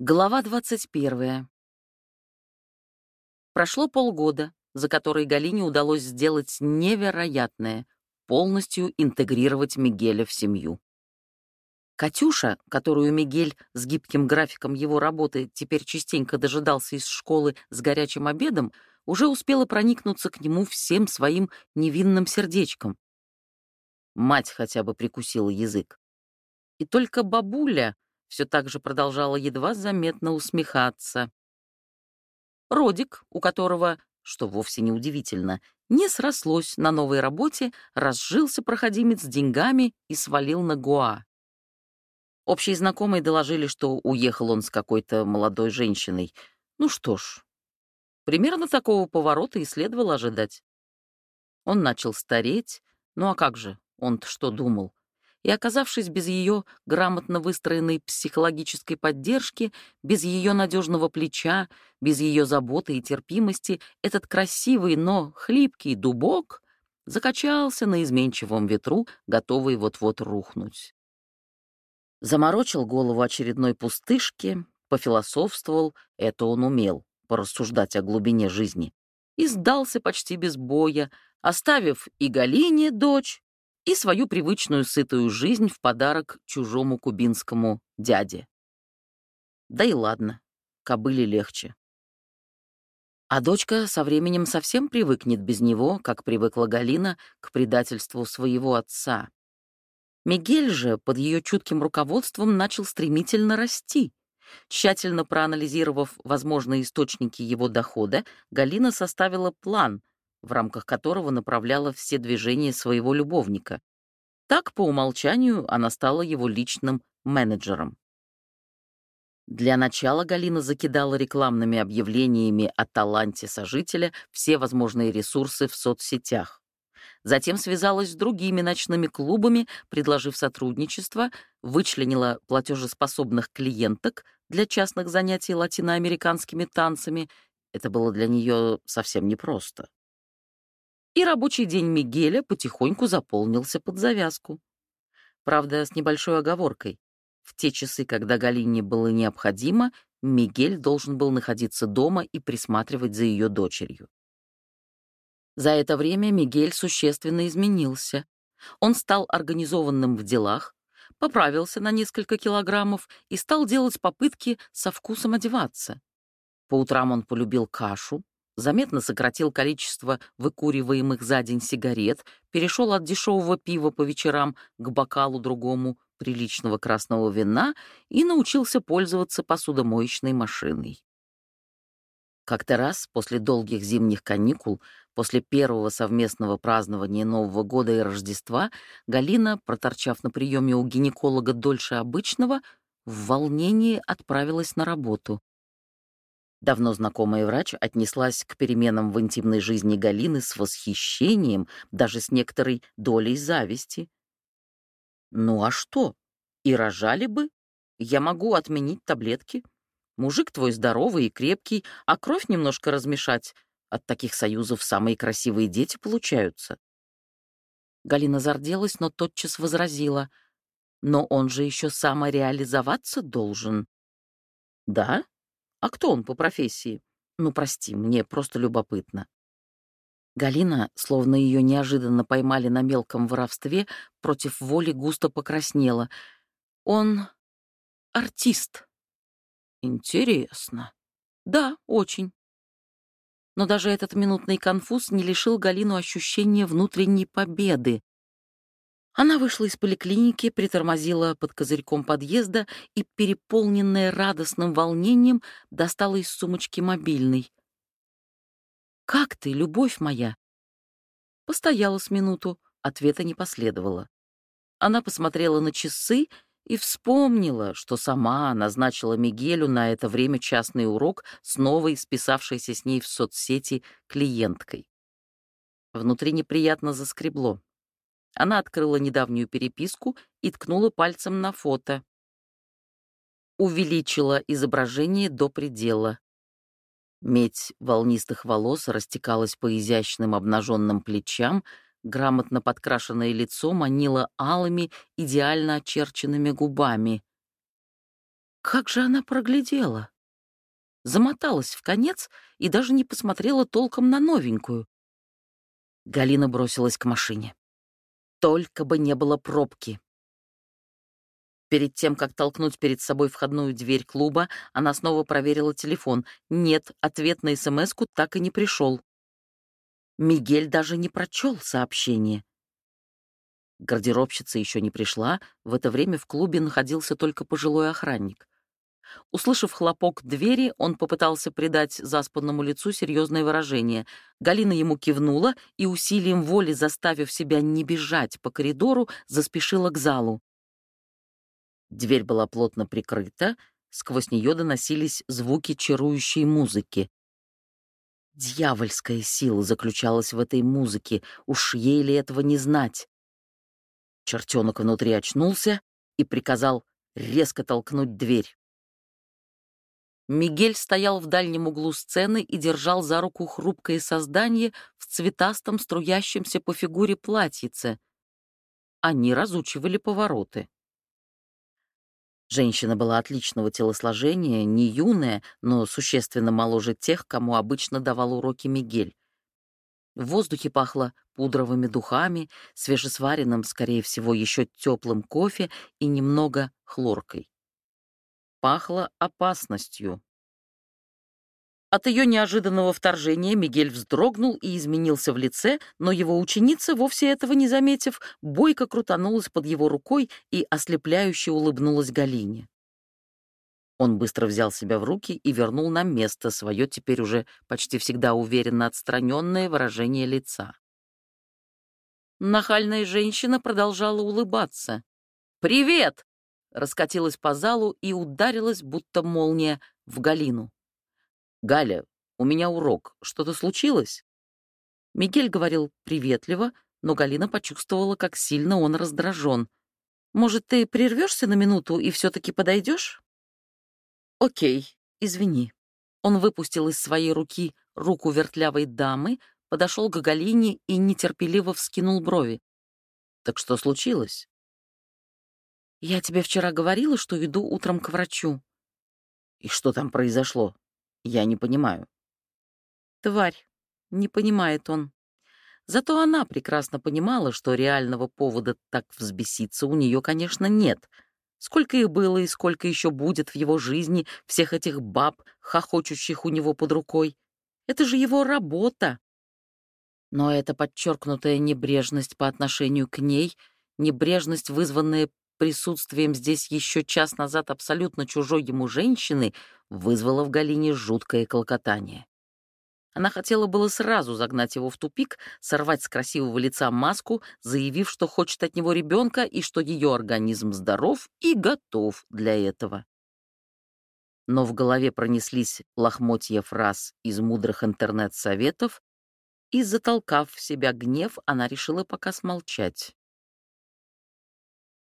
Глава 21. Прошло полгода, за которые Галине удалось сделать невероятное — полностью интегрировать Мигеля в семью. Катюша, которую Мигель с гибким графиком его работы теперь частенько дожидался из школы с горячим обедом, уже успела проникнуться к нему всем своим невинным сердечком. Мать хотя бы прикусила язык. И только бабуля — все так же продолжала едва заметно усмехаться. Родик, у которого, что вовсе не удивительно, не срослось на новой работе, разжился проходимец деньгами и свалил на Гуа. Общие знакомые доложили, что уехал он с какой-то молодой женщиной. Ну что ж, примерно такого поворота и следовало ожидать. Он начал стареть, ну а как же, он-то что думал? И, оказавшись без ее грамотно выстроенной психологической поддержки, без ее надежного плеча, без ее заботы и терпимости, этот красивый, но хлипкий дубок закачался на изменчивом ветру, готовый вот-вот рухнуть. Заморочил голову очередной пустышки, пофилософствовал, это он умел, порассуждать о глубине жизни, и сдался почти без боя, оставив и Галине, дочь, и свою привычную сытую жизнь в подарок чужому кубинскому дяде. Да и ладно, кобыле легче. А дочка со временем совсем привыкнет без него, как привыкла Галина к предательству своего отца. Мигель же под ее чутким руководством начал стремительно расти. Тщательно проанализировав возможные источники его дохода, Галина составила план, в рамках которого направляла все движения своего любовника. Так, по умолчанию, она стала его личным менеджером. Для начала Галина закидала рекламными объявлениями о таланте сожителя все возможные ресурсы в соцсетях. Затем связалась с другими ночными клубами, предложив сотрудничество, вычленила платежеспособных клиенток для частных занятий латиноамериканскими танцами. Это было для нее совсем непросто и рабочий день Мигеля потихоньку заполнился под завязку. Правда, с небольшой оговоркой. В те часы, когда Галине было необходимо, Мигель должен был находиться дома и присматривать за ее дочерью. За это время Мигель существенно изменился. Он стал организованным в делах, поправился на несколько килограммов и стал делать попытки со вкусом одеваться. По утрам он полюбил кашу, заметно сократил количество выкуриваемых за день сигарет, перешел от дешевого пива по вечерам к бокалу другому приличного красного вина и научился пользоваться посудомоечной машиной. Как-то раз, после долгих зимних каникул, после первого совместного празднования Нового года и Рождества, Галина, проторчав на приеме у гинеколога дольше обычного, в волнении отправилась на работу. Давно знакомая врач отнеслась к переменам в интимной жизни Галины с восхищением, даже с некоторой долей зависти. «Ну а что? И рожали бы? Я могу отменить таблетки. Мужик твой здоровый и крепкий, а кровь немножко размешать. От таких союзов самые красивые дети получаются». Галина зарделась, но тотчас возразила. «Но он же еще самореализоваться должен». «Да?» А кто он по профессии? Ну, прости, мне просто любопытно. Галина, словно ее неожиданно поймали на мелком воровстве, против воли густо покраснела. Он артист. Интересно. Да, очень. Но даже этот минутный конфуз не лишил Галину ощущения внутренней победы. Она вышла из поликлиники, притормозила под козырьком подъезда и, переполненная радостным волнением, достала из сумочки мобильный. «Как ты, любовь моя?» Постояла с минуту, ответа не последовало. Она посмотрела на часы и вспомнила, что сама назначила Мигелю на это время частный урок с новой, списавшейся с ней в соцсети, клиенткой. Внутри неприятно заскребло. Она открыла недавнюю переписку и ткнула пальцем на фото. Увеличила изображение до предела. Медь волнистых волос растекалась по изящным обнаженным плечам, грамотно подкрашенное лицо манило алыми, идеально очерченными губами. Как же она проглядела? Замоталась в конец и даже не посмотрела толком на новенькую. Галина бросилась к машине. Только бы не было пробки. Перед тем, как толкнуть перед собой входную дверь клуба, она снова проверила телефон. Нет, ответ на смс так и не пришел. Мигель даже не прочел сообщение. Гардеробщица еще не пришла, в это время в клубе находился только пожилой охранник. Услышав хлопок двери, он попытался придать заспанному лицу серьезное выражение. Галина ему кивнула и, усилием воли заставив себя не бежать по коридору, заспешила к залу. Дверь была плотно прикрыта, сквозь нее доносились звуки чарующей музыки. Дьявольская сила заключалась в этой музыке, уж ей ли этого не знать. Чертенок внутри очнулся и приказал резко толкнуть дверь. Мигель стоял в дальнем углу сцены и держал за руку хрупкое создание в цветастом струящемся по фигуре платьице. Они разучивали повороты. Женщина была отличного телосложения, не юная, но существенно моложе тех, кому обычно давал уроки Мигель. В воздухе пахло пудровыми духами, свежесваренным, скорее всего, еще теплым кофе и немного хлоркой. Пахло опасностью. От ее неожиданного вторжения Мигель вздрогнул и изменился в лице, но его ученица, вовсе этого не заметив, бойко крутанулась под его рукой и ослепляюще улыбнулась Галине. Он быстро взял себя в руки и вернул на место свое теперь уже почти всегда уверенно отстраненное выражение лица. Нахальная женщина продолжала улыбаться. «Привет!» — раскатилась по залу и ударилась, будто молния, в Галину. «Галя, у меня урок. Что-то случилось?» Мигель говорил приветливо, но Галина почувствовала, как сильно он раздражен. «Может, ты прервешься на минуту и все-таки подойдешь?» «Окей, извини». Он выпустил из своей руки руку вертлявой дамы, подошел к Галине и нетерпеливо вскинул брови. «Так что случилось?» «Я тебе вчера говорила, что иду утром к врачу». «И что там произошло? Я не понимаю. Тварь. Не понимает он. Зато она прекрасно понимала, что реального повода так взбеситься у нее, конечно, нет. Сколько их было и сколько еще будет в его жизни всех этих баб, хохочущих у него под рукой. Это же его работа. Но эта подчеркнутая небрежность по отношению к ней, небрежность, вызванная присутствием здесь еще час назад абсолютно чужой ему женщины вызвала в Галине жуткое клокотание. Она хотела было сразу загнать его в тупик, сорвать с красивого лица маску, заявив, что хочет от него ребенка и что ее организм здоров и готов для этого. Но в голове пронеслись лохмотья фраз из мудрых интернет-советов, и, затолкав в себя гнев, она решила пока смолчать.